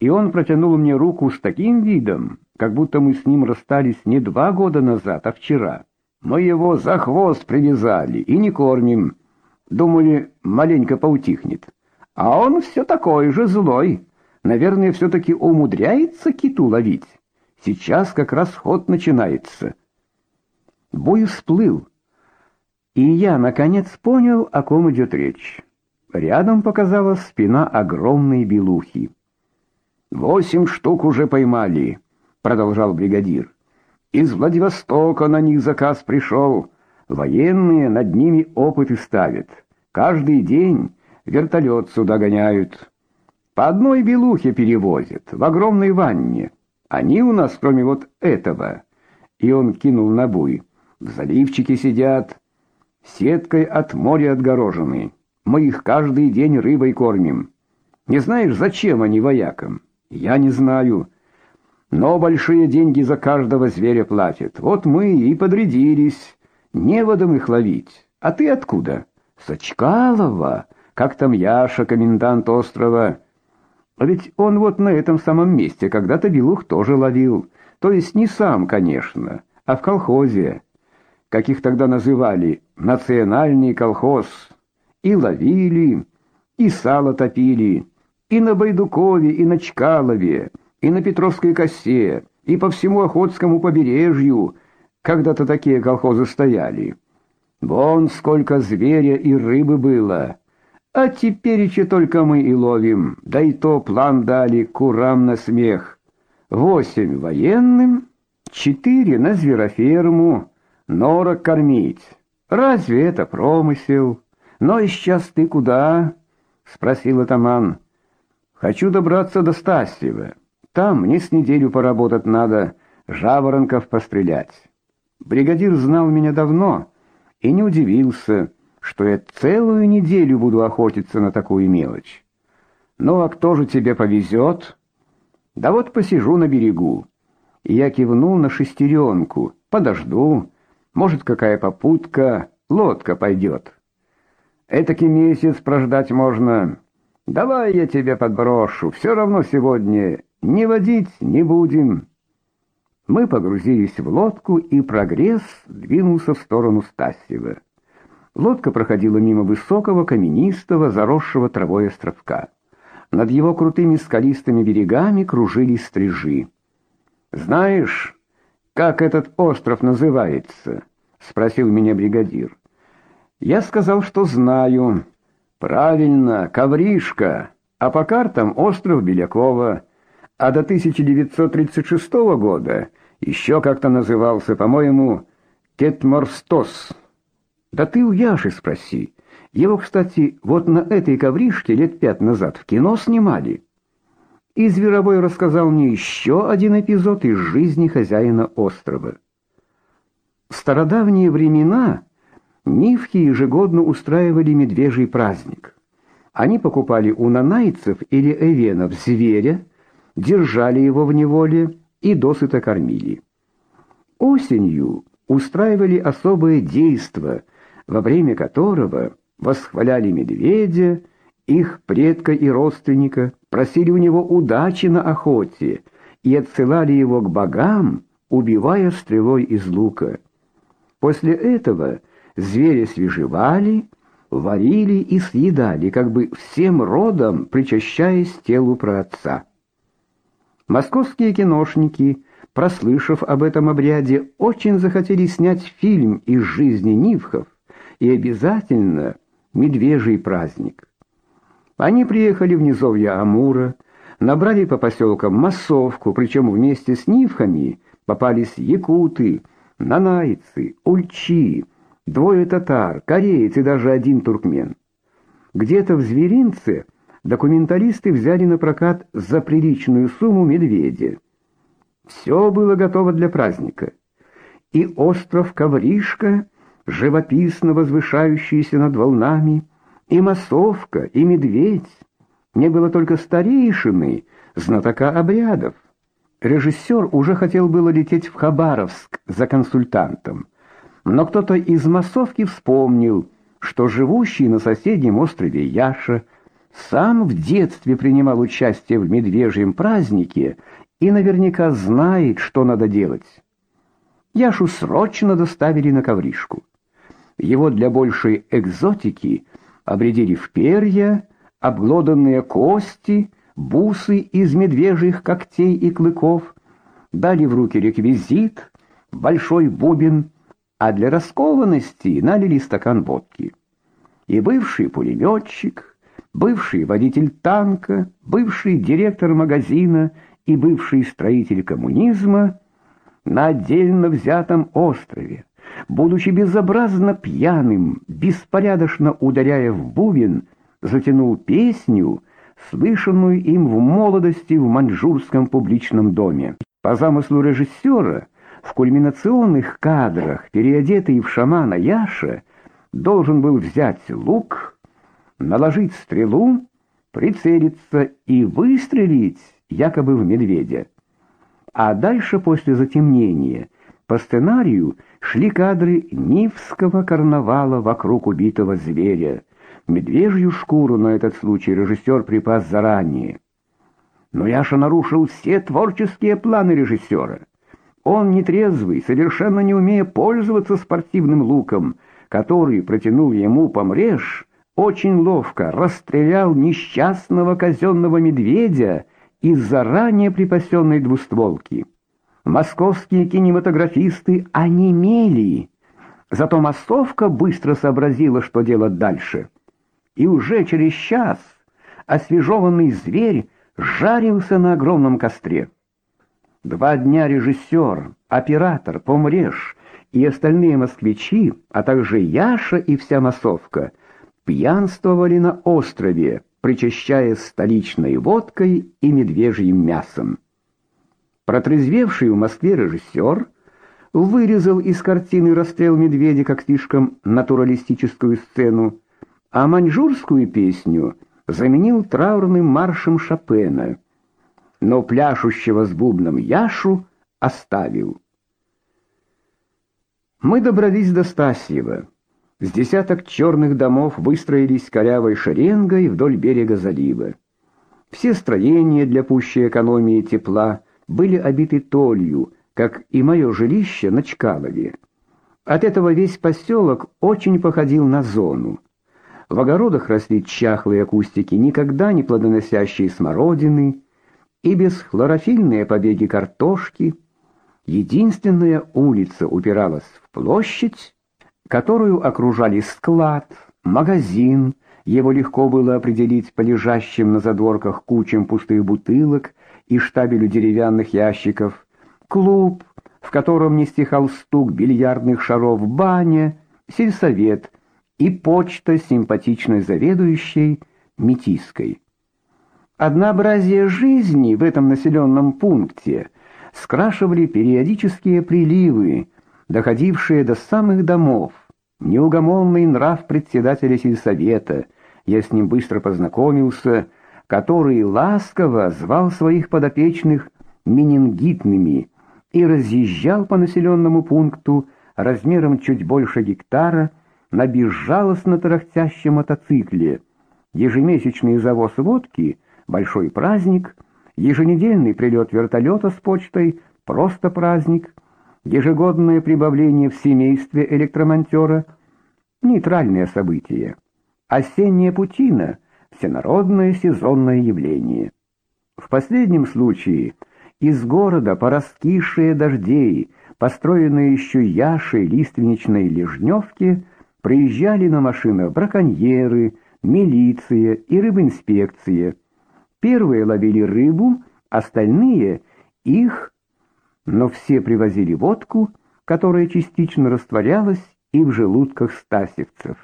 И он протянул мне руку с таким видом, как будто мы с ним расстались не два года назад, а вчера. Мы его за хвост привязали и не кормим. Думали, маленько поутихнет. А он все такой же злой. Наверное, все-таки умудряется киту ловить. Сейчас как раз ход начинается. Бой всплыл. И я, наконец, понял, о ком идет речь. Рядом показалась спина огромной белухи. «Восемь штук уже поймали», — продолжал бригадир. «Из Владивостока на них заказ пришел. Военные над ними опыты ставят. Каждый день вертолет сюда гоняют. По одной белухе перевозят, в огромной ванне. Они у нас, кроме вот этого, и он кинул на буй, в заливчике сидят, сеткой от моря отгорожены. Мы их каждый день рыбой кормим. Не знаешь, зачем они воякам? Я не знаю. Но большие деньги за каждого зверя платят. Вот мы и подрядились неводом их ловить. А ты откуда? Сачкалова. Как там Яша, комендант острова? А ведь он вот на этом самом месте когда-то белух тоже ловил. То есть не сам, конечно, а в колхозе. Как их тогда называли, национальный колхоз. И ловили, и сало топили, и на Байдукове, и на Чкалове, и на Петровской косе, и по всему Охотскому побережью. Когда-то такие колхозы стояли. Вон сколько зверя и рыбы было. А теперь еще только мы и ловим, да и то план дали курам на смех. Восемь военным, четыре на звероферму, норок кормить. Разве это промысел? Но и сейчас ты куда? спросил атаман. Хочу добраться до Стасьева. Там мне с неделю поработать надо, жаворонков пострелять. Бригадир знал меня давно и не удивился что я целую неделю буду охотиться на такую мелочь. Ну а кто же тебе повезет? Да вот посижу на берегу. я кивнул на шестеренку. Подожду. Может, какая попутка, лодка пойдет. Этакий месяц прождать можно. Давай я тебя подброшу. Все равно сегодня не водить не будем. Мы погрузились в лодку, и прогресс двинулся в сторону Стасьева. Лодка проходила мимо высокого, каменистого, заросшего травой островка. Над его крутыми скалистыми берегами кружились стрижи. «Знаешь, как этот остров называется?» — спросил меня бригадир. Я сказал, что знаю. «Правильно, Ковришка, а по картам остров Белякова, а до 1936 года еще как-то назывался, по-моему, Кетморстос». Да ты у Яши спроси. Его, кстати, вот на этой ковришке лет пять назад в кино снимали. И Зверобой рассказал мне еще один эпизод из жизни хозяина острова. В стародавние времена нивки ежегодно устраивали медвежий праздник. Они покупали у нанайцев или эвенов зверя, держали его в неволе и досыта кормили. Осенью устраивали особое действо, во время которого восхваляли медведя, их предка и родственника, просили у него удачи на охоте и отсылали его к богам, убивая стрелой из лука. После этого зверя свежевали, варили и съедали, как бы всем родом причащаясь телу праотца. Московские киношники, прослышав об этом обряде, очень захотели снять фильм из жизни нивхов и обязательно медвежий праздник. Они приехали в низовье Амура, набрали по поселкам массовку, причем вместе с нивхами попались якуты, нанайцы, ульчи, двое татар, кореец и даже один туркмен. Где-то в зверинце документалисты взяли на прокат за приличную сумму медведя. Все было готово для праздника. И остров Ковришка, живописно возвышающийся над волнами, и массовка, и медведь. Не было только старейшины, знатока обрядов. Режиссер уже хотел было лететь в Хабаровск за консультантом, но кто-то из массовки вспомнил, что живущий на соседнем острове Яша – сам в детстве принимал участие в медвежьем празднике и наверняка знает, что надо делать. Яшу срочно доставили на ковришку. Его для большей экзотики обредили в перья, обглоданные кости, бусы из медвежьих когтей и клыков, дали в руки реквизит, большой бубен, а для раскованности налили стакан водки. И бывший пулеметчик, бывший водитель танка, бывший директор магазина и бывший строитель коммунизма на отдельно взятом острове, будучи безобразно пьяным, беспорядочно ударяя в бубен, затянул песню, слышанную им в молодости в маньчжурском публичном доме. По замыслу режиссера, в кульминационных кадрах, переодетый в шамана Яша, должен был взять лук, наложить стрелу, прицелиться и выстрелить якобы в медведя. А дальше после затемнения по сценарию шли кадры Нивского карнавала вокруг убитого зверя. Медвежью шкуру на этот случай режиссер припас заранее. Но Яша нарушил все творческие планы режиссера. Он нетрезвый, совершенно не умея пользоваться спортивным луком, который протянул ему помреж, очень ловко расстрелял несчастного казенного медведя из заранее припасенной двустволки. Московские кинематографисты онемели. Зато массовка быстро сообразила, что делать дальше. И уже через час освежеванный зверь жарился на огромном костре. Два дня режиссер, оператор, помреж и остальные москвичи, а также Яша и вся массовка — пьянствовали на острове, причащая столичной водкой и медвежьим мясом. Протрезвевший в Москве режиссер вырезал из картины расстрел медведя как слишком натуралистическую сцену, а маньчжурскую песню заменил траурным маршем Шопена, но пляшущего с бубном Яшу оставил. Мы добрались до Стасьева. С десяток черных домов выстроились корявой шеренгой вдоль берега залива. Все строения для пущей экономии тепла были обиты толью, как и мое жилище на Чкалове. От этого весь поселок очень походил на зону. В огородах росли чахлые кустики, никогда не плодоносящие смородины, и бесхлорофильные побеги картошки. Единственная улица упиралась в площадь, которую окружали склад, магазин, его легко было определить по лежащим на задворках кучам пустых бутылок и штабелю деревянных ящиков, клуб, в котором не стихал стук бильярдных шаров, баня, сельсовет и почта симпатичной заведующей Метиской. Однообразие жизни в этом населенном пункте скрашивали периодические приливы, доходившие до самых домов, неугомонный нрав председателя сельсовета, я с ним быстро познакомился, который ласково звал своих подопечных менингитными и разъезжал по населенному пункту размером чуть больше гектара на безжалостно тарахтящем мотоцикле. Ежемесячный завоз водки — большой праздник, еженедельный прилет вертолета с почтой — просто праздник, ежегодное прибавление в семействе электромонтера — нейтральное событие. Осенняя путина — всенародное сезонное явление. В последнем случае из города по раскисшие дождей, построенные еще Яшей лиственничной Лежневки, приезжали на машинах браконьеры, милиция и рыбинспекция. Первые ловили рыбу, остальные — их, но все привозили водку, которая частично растворялась и в желудках стасевцев.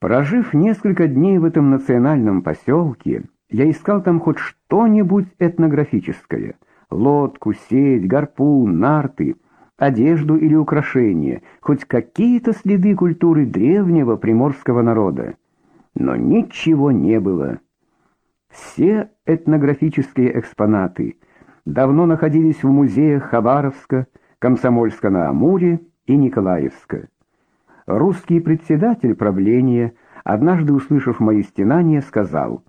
Прожив несколько дней в этом национальном поселке, я искал там хоть что-нибудь этнографическое: лодку, сеть, гарпун, нарты, одежду или украшения, хоть какие-то следы культуры древнего приморского народа. Но ничего не было. Все этнографические экспонаты давно находились в музеях Хабаровска, Комсомольска-на-Амуре и Николаевска. Русский председатель правления, однажды услышав мои стенания, сказал: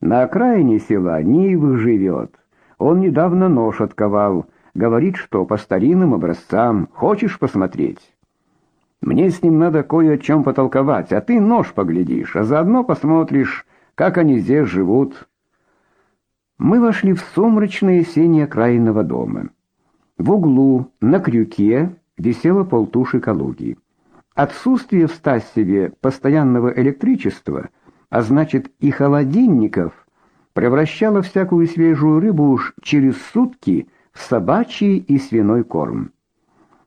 "На окраине села Нивых живет. Он недавно нож отковал, говорит, что по старинным образцам. Хочешь посмотреть?" Мне с ним надо кое о чем потолковать, а ты нож поглядишь, а заодно посмотришь, как они здесь живут. Мы вошли в сумрачное сенье окраинного дома. В углу на крюке висело полтуши калуги. Отсутствие в Стасеве постоянного электричества, а значит и холодильников, превращало всякую свежую рыбу уж через сутки в собачий и свиной корм.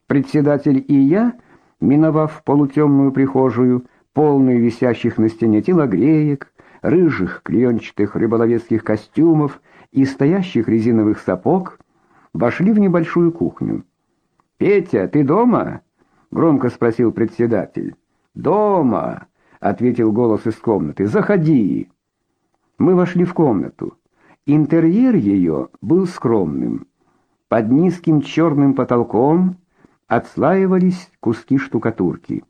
Председатель и я, миновав полутемную прихожую, полную висящих на стене телогреек, рыжих клеенчатых рыболовецких костюмов и стоящих резиновых сапог, вошли в небольшую кухню. «Петя, ты дома?» Громко спросил председатель. "Дома", ответил голос из комнаты. "Заходи". Мы вошли в комнату. Интерьер ее был скромным. Под низким черным потолком отслаивались куски штукатурки.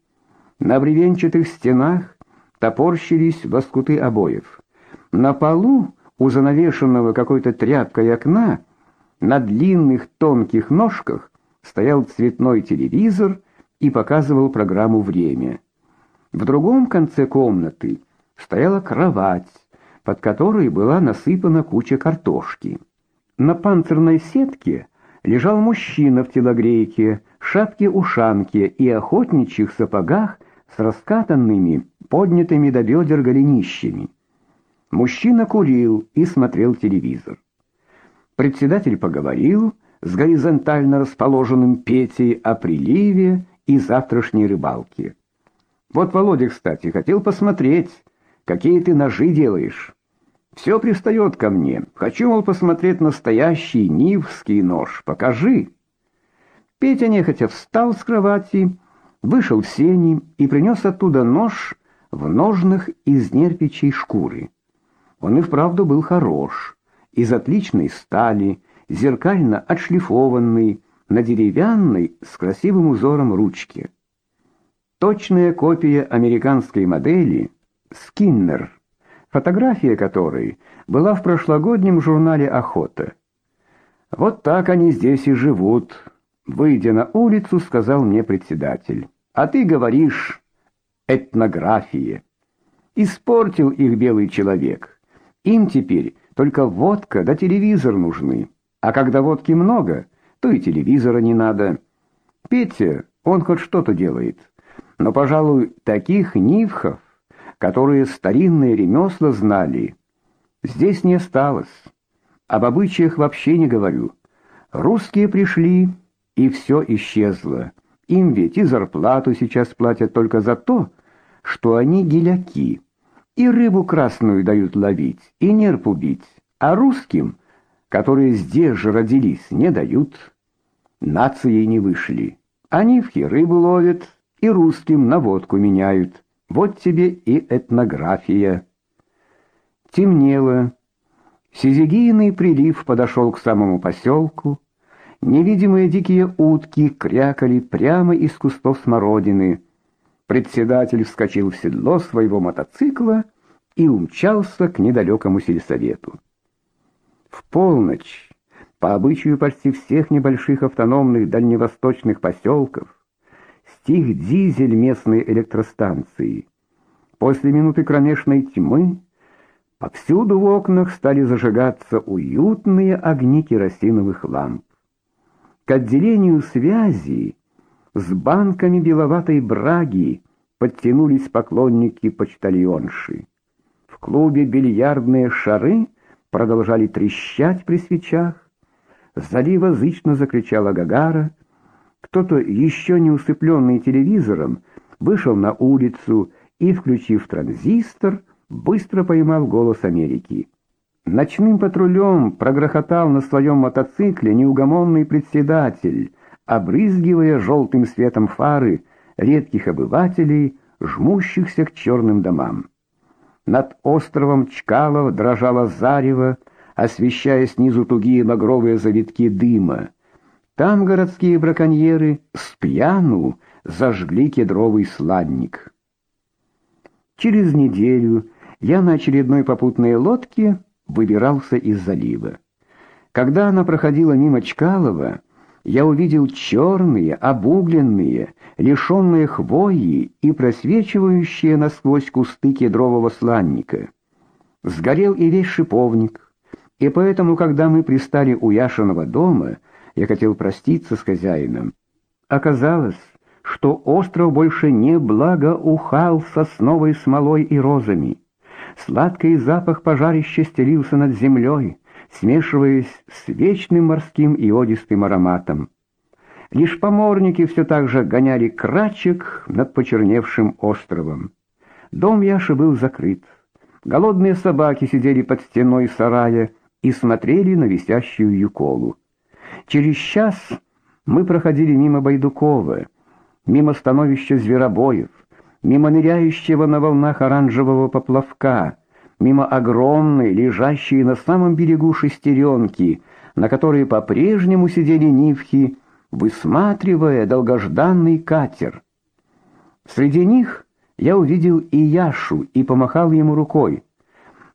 На бревенчатых стенах топорщились лоскуты обоев. На полу у занавешенного какой-то тряпкой окна на длинных тонких ножках стоял цветной телевизор и показывал программу «Время». В другом конце комнаты стояла кровать, под которой была насыпана куча картошки. На панцирной сетке лежал мужчина в телогрейке, шапке-ушанке и охотничьих сапогах с раскатанными, поднятыми до бедер голенищами. Мужчина курил и смотрел телевизор. Председатель поговорил с горизонтально расположенным Петей о приливе и завтрашней рыбалки. Вот Володя, кстати, хотел посмотреть, какие ты ножи делаешь. Все пристает ко мне. Хочу, мол, посмотреть настоящий нивский нож. Покажи. Петя нехотя встал с кровати, вышел в сени и принес оттуда нож в ножнах из нерпичей шкуры. Он и вправду был хорош, из отличной стали, зеркально отшлифованный, на деревянной с красивым узором ручке. Точная копия американской модели Скиннер, фотография которой была в прошлогоднем журнале Охота. Вот так они здесь и живут, выйдя на улицу, сказал мне председатель. А ты говоришь этнография. Испортил их белый человек. Им теперь только водка да телевизор нужны. А когда водки много, то и телевизора не надо. Петя, он хоть что-то делает. Но, пожалуй, таких нивхов, которые старинные ремесла знали, здесь не осталось. Об обычаях вообще не говорю. Русские пришли, и все исчезло. Им ведь и зарплату сейчас платят только за то, что они геляки. И рыбу красную дают ловить, и нерпу бить. А русским которые здесь же родились, не дают. Нацией не вышли. Они в рыбу ловят и русским на водку меняют. Вот тебе и этнография. Темнело. Сизигийный прилив подошел к самому поселку. Невидимые дикие утки крякали прямо из кустов смородины. Председатель вскочил в седло своего мотоцикла и умчался к недалекому сельсовету. В полночь, по обычаю почти всех небольших автономных дальневосточных поселков, стих дизель местной электростанции. После минуты кромешной тьмы повсюду в окнах стали зажигаться уютные огни керосиновых ламп. К отделению связи с банками беловатой браги подтянулись поклонники почтальонши. В клубе бильярдные шары продолжали трещать при свечах. Залива зычно закричала Гагара. Кто-то, еще не усыпленный телевизором, вышел на улицу и, включив транзистор, быстро поймал голос Америки. Ночным патрулем прогрохотал на своем мотоцикле неугомонный председатель, обрызгивая желтым светом фары редких обывателей, жмущихся к черным домам. Над островом Чкалов дрожало зарево, освещая снизу тугие багровые завитки дыма. Там городские браконьеры с пьяну зажгли кедровый сладник. Через неделю я на очередной попутной лодке выбирался из залива. Когда она проходила мимо Чкалова, я увидел черные, обугленные, лишенные хвои и просвечивающие насквозь кусты кедрового сланника. Сгорел и весь шиповник, и поэтому, когда мы пристали у Яшиного дома, я хотел проститься с хозяином. Оказалось, что остров больше не благоухал сосновой смолой и розами. Сладкий запах пожарища стелился над землей, смешиваясь с вечным морским иодистым ароматом. Лишь поморники все так же гоняли крачек над почерневшим островом. Дом Яши был закрыт. Голодные собаки сидели под стеной сарая и смотрели на висящую юколу. Через час мы проходили мимо Байдукова, мимо становища зверобоев, мимо ныряющего на волнах оранжевого поплавка, мимо огромной, лежащей на самом берегу шестеренки, на которой по-прежнему сидели нивхи, высматривая долгожданный катер. Среди них я увидел и Яшу и помахал ему рукой,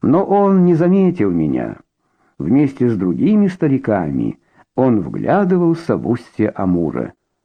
но он не заметил меня. Вместе с другими стариками он вглядывался в устье Амура.